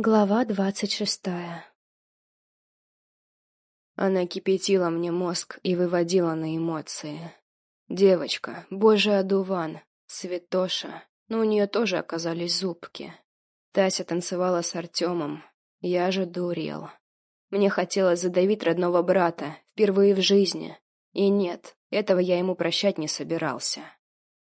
Глава двадцать шестая Она кипятила мне мозг и выводила на эмоции. Девочка, божий одуван, святоша, но у нее тоже оказались зубки. Тася танцевала с Артемом, я же дурел. Мне хотелось задавить родного брата, впервые в жизни. И нет, этого я ему прощать не собирался.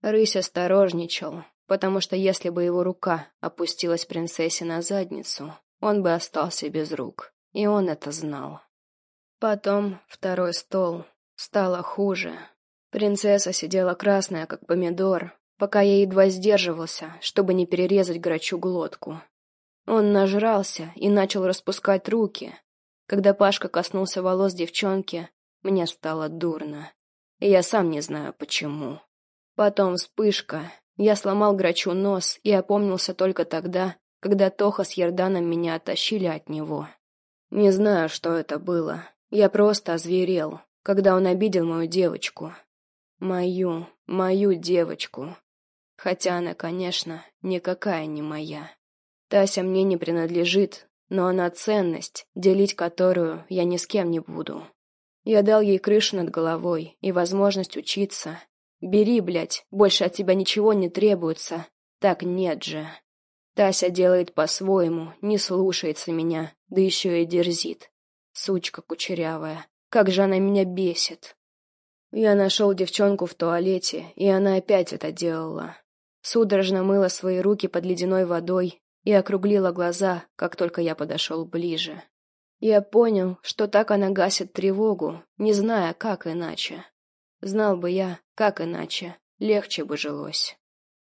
Рысь осторожничал, потому что если бы его рука опустилась принцессе на задницу, он бы остался без рук, и он это знал. Потом второй стол. Стало хуже. Принцесса сидела красная, как помидор, пока я едва сдерживался, чтобы не перерезать грачу глотку. Он нажрался и начал распускать руки. Когда Пашка коснулся волос девчонки, мне стало дурно. И я сам не знаю почему. Потом вспышка, я сломал грачу нос и опомнился только тогда, когда Тоха с Ярданом меня оттащили от него. Не знаю, что это было. Я просто озверел, когда он обидел мою девочку. Мою, мою девочку. Хотя она, конечно, никакая не моя. Тася мне не принадлежит, но она ценность, делить которую я ни с кем не буду. Я дал ей крышу над головой и возможность учиться, Бери, блядь, больше от тебя ничего не требуется. Так нет же. Тася делает по-своему, не слушается меня, да еще и дерзит. Сучка кучерявая, как же она меня бесит. Я нашел девчонку в туалете, и она опять это делала. Судорожно мыла свои руки под ледяной водой и округлила глаза, как только я подошел ближе. Я понял, что так она гасит тревогу, не зная, как иначе. Знал бы я, как иначе, легче бы жилось.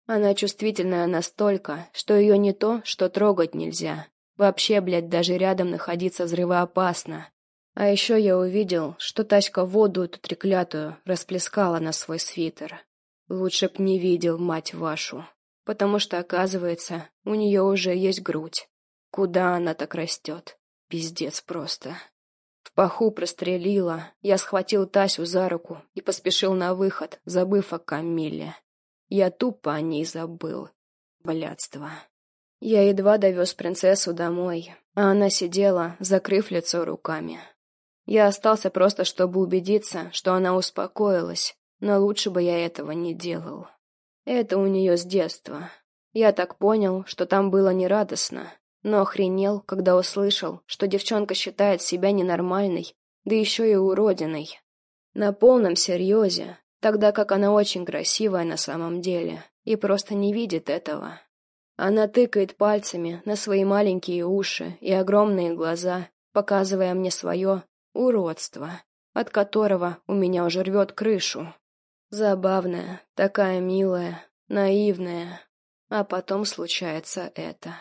Она чувствительная настолько, что ее не то, что трогать нельзя. Вообще, блядь, даже рядом находиться взрывоопасно. А еще я увидел, что Таська воду эту треклятую расплескала на свой свитер. Лучше б не видел, мать вашу. Потому что, оказывается, у нее уже есть грудь. Куда она так растет? Пиздец просто. В паху прострелила, я схватил Тасю за руку и поспешил на выход, забыв о Камиле. Я тупо о ней забыл. Блядство. Я едва довез принцессу домой, а она сидела, закрыв лицо руками. Я остался просто, чтобы убедиться, что она успокоилась, но лучше бы я этого не делал. Это у нее с детства. Я так понял, что там было нерадостно, но охренел, когда услышал, что девчонка считает себя ненормальной, да еще и уродиной. На полном серьезе, тогда как она очень красивая на самом деле и просто не видит этого. Она тыкает пальцами на свои маленькие уши и огромные глаза, показывая мне свое уродство, от которого у меня уже рвет крышу. Забавная, такая милая, наивная, а потом случается это.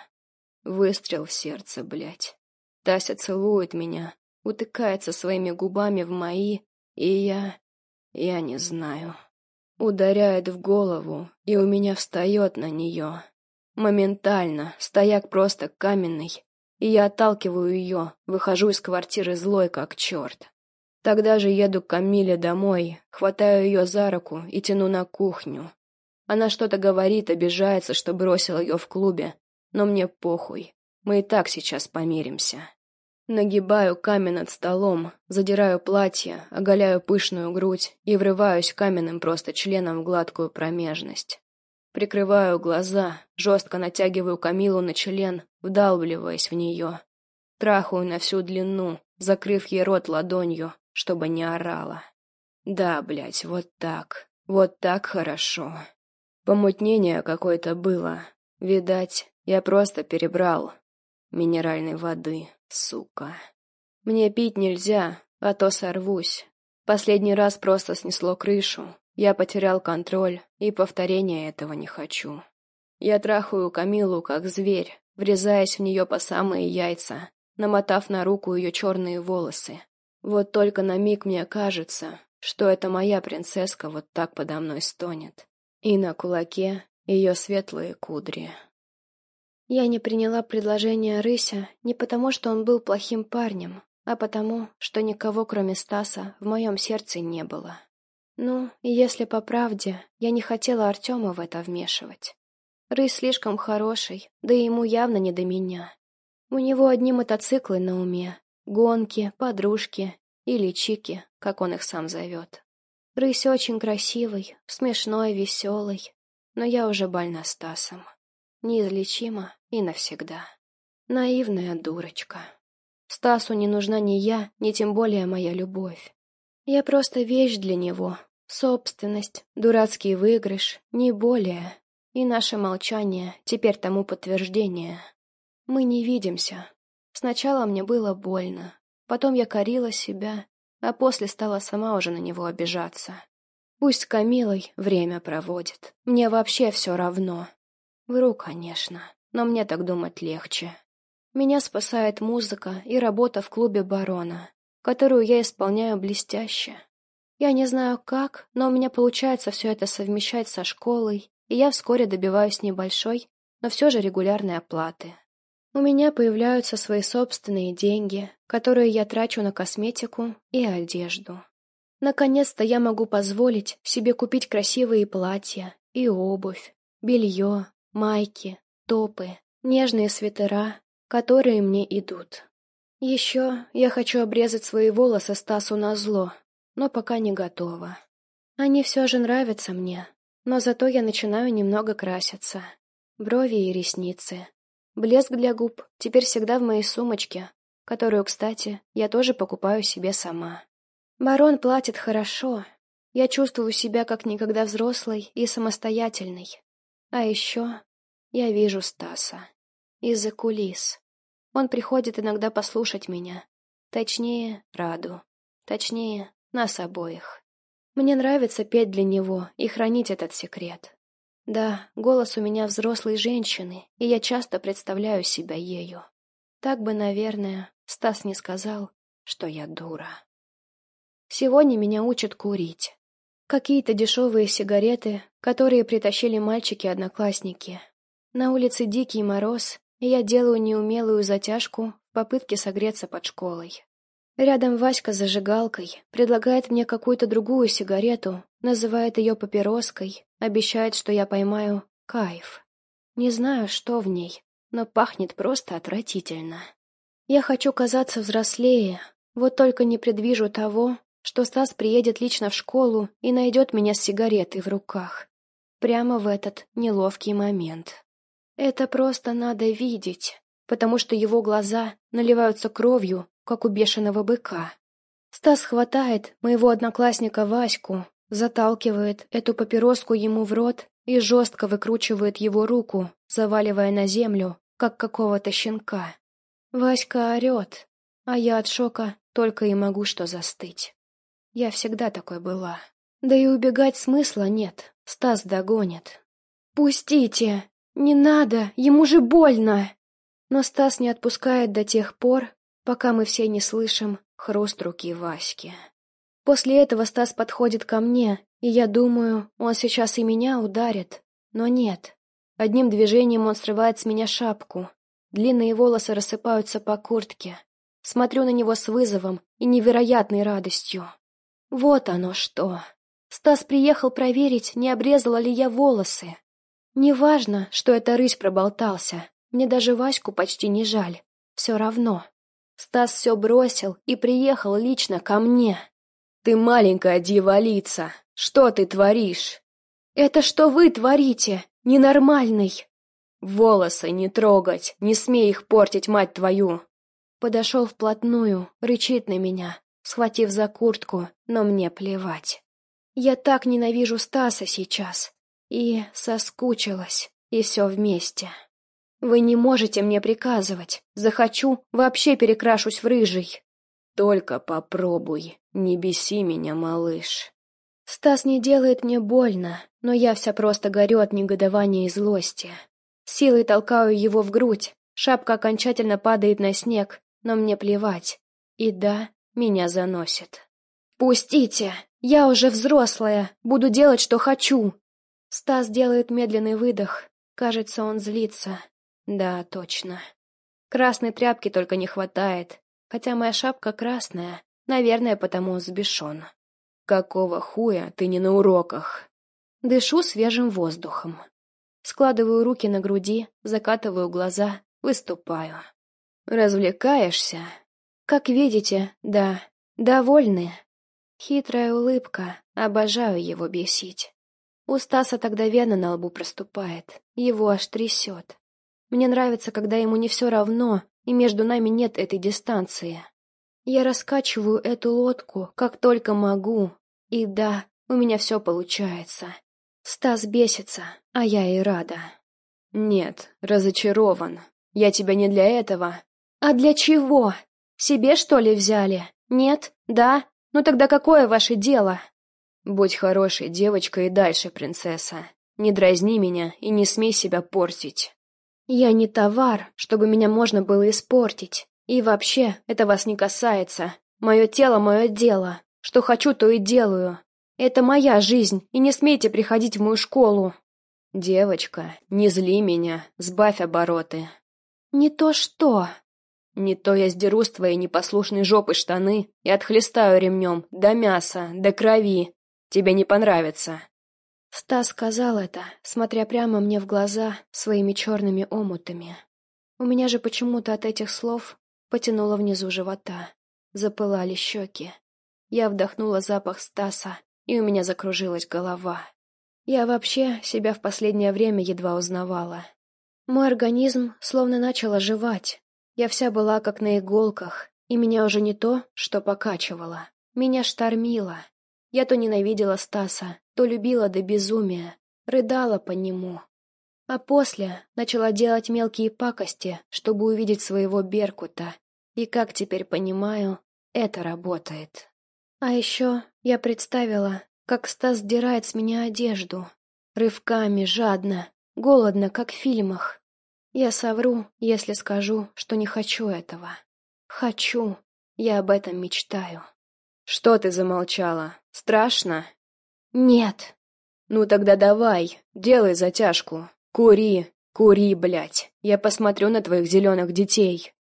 Выстрел в сердце, блядь. Тася целует меня, утыкается своими губами в мои, и я... я не знаю. Ударяет в голову, и у меня встает на нее. Моментально, стояк просто каменный, и я отталкиваю ее, выхожу из квартиры злой как черт. Тогда же еду к Камиле домой, хватаю ее за руку и тяну на кухню. Она что-то говорит, обижается, что бросил ее в клубе, но мне похуй. Мы и так сейчас помиримся. Нагибаю камень над столом, задираю платье, оголяю пышную грудь и врываюсь каменным просто членом в гладкую промежность. Прикрываю глаза, жестко натягиваю Камилу на член, вдалбливаясь в нее. Трахаю на всю длину, закрыв ей рот ладонью, чтобы не орала. Да, блядь, вот так. Вот так хорошо. Помутнение какое-то было. Видать, я просто перебрал минеральной воды, сука. Мне пить нельзя, а то сорвусь. Последний раз просто снесло крышу. Я потерял контроль, и повторения этого не хочу. Я трахаю Камилу, как зверь, врезаясь в нее по самые яйца, намотав на руку ее черные волосы. Вот только на миг мне кажется, что это моя принцесска вот так подо мной стонет. И на кулаке ее светлые кудри. Я не приняла предложение Рыся не потому, что он был плохим парнем, а потому, что никого, кроме Стаса, в моем сердце не было. Ну, если по правде, я не хотела Артема в это вмешивать. Рысь слишком хороший, да и ему явно не до меня. У него одни мотоциклы на уме, гонки, подружки или чики, как он их сам зовет. Рысь очень красивый, смешной, веселый, но я уже больна Стасом. Неизлечима и навсегда. Наивная дурочка. Стасу не нужна ни я, ни тем более моя любовь. Я просто вещь для него, собственность, дурацкий выигрыш, не более. И наше молчание теперь тому подтверждение. Мы не видимся. Сначала мне было больно, потом я корила себя, а после стала сама уже на него обижаться. Пусть с Камилой время проводит, мне вообще все равно. Вру, конечно, но мне так думать легче. Меня спасает музыка и работа в клубе барона, которую я исполняю блестяще. Я не знаю как, но у меня получается все это совмещать со школой, и я вскоре добиваюсь небольшой, но все же регулярной оплаты. У меня появляются свои собственные деньги, которые я трачу на косметику и одежду. Наконец-то я могу позволить себе купить красивые платья и обувь, белье, майки, топы, нежные свитера, которые мне идут. Еще я хочу обрезать свои волосы Стасу на зло, но пока не готова. Они все же нравятся мне, но зато я начинаю немного краситься. Брови и ресницы, Блеск для губ теперь всегда в моей сумочке, которую, кстати, я тоже покупаю себе сама. Барон платит хорошо. Я чувствую себя как никогда взрослой и самостоятельной. А еще я вижу Стаса. Из-за кулис. Он приходит иногда послушать меня. Точнее, Раду. Точнее, нас обоих. Мне нравится петь для него и хранить этот секрет. Да, голос у меня взрослой женщины, и я часто представляю себя ею. Так бы, наверное, Стас не сказал, что я дура. Сегодня меня учат курить. Какие-то дешевые сигареты, которые притащили мальчики-одноклассники. На улице дикий мороз, и я делаю неумелую затяжку в попытке согреться под школой. Рядом Васька с зажигалкой предлагает мне какую-то другую сигарету, называет ее папироской, обещает, что я поймаю кайф. Не знаю, что в ней, но пахнет просто отвратительно. Я хочу казаться взрослее, вот только не предвижу того, что Стас приедет лично в школу и найдет меня с сигаретой в руках. Прямо в этот неловкий момент. Это просто надо видеть, потому что его глаза наливаются кровью, как у бешеного быка. Стас хватает моего одноклассника Ваську, заталкивает эту папироску ему в рот и жестко выкручивает его руку, заваливая на землю, как какого-то щенка. Васька орет, а я от шока только и могу что застыть. Я всегда такой была. Да и убегать смысла нет, Стас догонит. «Пустите! Не надо! Ему же больно!» Но Стас не отпускает до тех пор, пока мы все не слышим хруст руки Васьки. После этого Стас подходит ко мне, и я думаю, он сейчас и меня ударит. Но нет. Одним движением он срывает с меня шапку. Длинные волосы рассыпаются по куртке. Смотрю на него с вызовом и невероятной радостью. Вот оно что. Стас приехал проверить, не обрезала ли я волосы. Неважно, что это рысь проболтался. Мне даже Ваську почти не жаль. Все равно. Стас все бросил и приехал лично ко мне. «Ты маленькая дьяволица! Что ты творишь?» «Это что вы творите, ненормальный?» «Волосы не трогать, не смей их портить, мать твою!» Подошел вплотную, рычит на меня, схватив за куртку, но мне плевать. Я так ненавижу Стаса сейчас. И соскучилась, и все вместе. Вы не можете мне приказывать. Захочу, вообще перекрашусь в рыжий. Только попробуй, не беси меня, малыш. Стас не делает мне больно, но я вся просто горю от негодования и злости. Силой толкаю его в грудь, шапка окончательно падает на снег, но мне плевать. И да, меня заносит. «Пустите! Я уже взрослая, буду делать, что хочу!» Стас делает медленный выдох. Кажется, он злится. Да, точно. Красной тряпки только не хватает, хотя моя шапка красная, наверное, потому взбешен. Какого хуя ты не на уроках? Дышу свежим воздухом. Складываю руки на груди, закатываю глаза, выступаю. развлекаешься?» «Как видите, да, довольны». Хитрая улыбка, обожаю его бесить. У Стаса тогда вена на лбу проступает, его аж трясет. Мне нравится, когда ему не все равно, и между нами нет этой дистанции. Я раскачиваю эту лодку, как только могу, и да, у меня все получается. Стас бесится, а я и рада. Нет, разочарован. Я тебя не для этого. А для чего? Себе, что ли, взяли? Нет? Да? Ну тогда какое ваше дело? Будь хорошей девочкой и дальше, принцесса. Не дразни меня и не смей себя портить. Я не товар, чтобы меня можно было испортить. И вообще, это вас не касается. Мое тело — мое дело. Что хочу, то и делаю. Это моя жизнь, и не смейте приходить в мою школу. Девочка, не зли меня, сбавь обороты. Не то что. Не то я сдеру с твоей непослушной жопы штаны и отхлестаю ремнем до мяса, до крови. Тебе не понравится. Стас сказал это, смотря прямо мне в глаза своими черными омутами. У меня же почему-то от этих слов потянуло внизу живота. Запылали щеки. Я вдохнула запах Стаса, и у меня закружилась голова. Я вообще себя в последнее время едва узнавала. Мой организм словно начал оживать. Я вся была как на иголках, и меня уже не то, что покачивало. Меня штормило. Я то ненавидела Стаса, то любила до безумия, рыдала по нему. А после начала делать мелкие пакости, чтобы увидеть своего Беркута. И, как теперь понимаю, это работает. А еще я представила, как Стас сдирает с меня одежду. Рывками, жадно, голодно, как в фильмах. Я совру, если скажу, что не хочу этого. Хочу. Я об этом мечтаю. Что ты замолчала? Страшно? Нет. Ну тогда давай, делай затяжку. Кури, кури, блядь. Я посмотрю на твоих зеленых детей.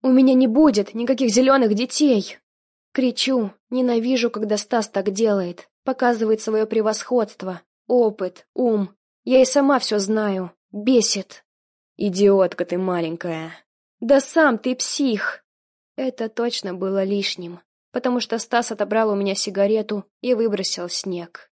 У меня не будет никаких зеленых детей. Кричу, ненавижу, когда Стас так делает, показывает свое превосходство, опыт, ум. Я и сама все знаю, бесит. Идиотка ты маленькая. Да сам ты псих. Это точно было лишним, потому что Стас отобрал у меня сигарету и выбросил снег.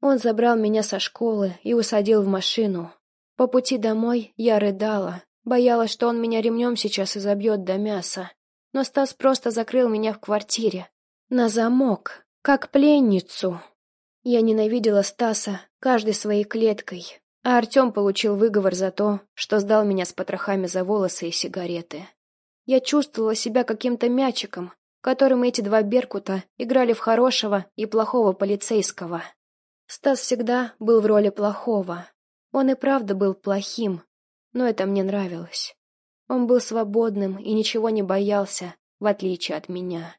Он забрал меня со школы и усадил в машину. По пути домой я рыдала, боялась, что он меня ремнем сейчас изобьет до мяса но Стас просто закрыл меня в квартире. На замок, как пленницу. Я ненавидела Стаса каждой своей клеткой, а Артем получил выговор за то, что сдал меня с потрохами за волосы и сигареты. Я чувствовала себя каким-то мячиком, которым эти два Беркута играли в хорошего и плохого полицейского. Стас всегда был в роли плохого. Он и правда был плохим, но это мне нравилось. Он был свободным и ничего не боялся, в отличие от меня.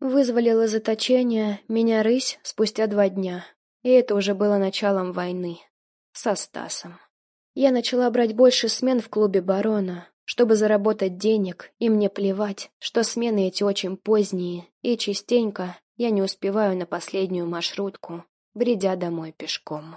Вызволил из заточения меня рысь спустя два дня, и это уже было началом войны. Со Стасом. Я начала брать больше смен в клубе барона, чтобы заработать денег, и мне плевать, что смены эти очень поздние, и частенько я не успеваю на последнюю маршрутку, бредя домой пешком.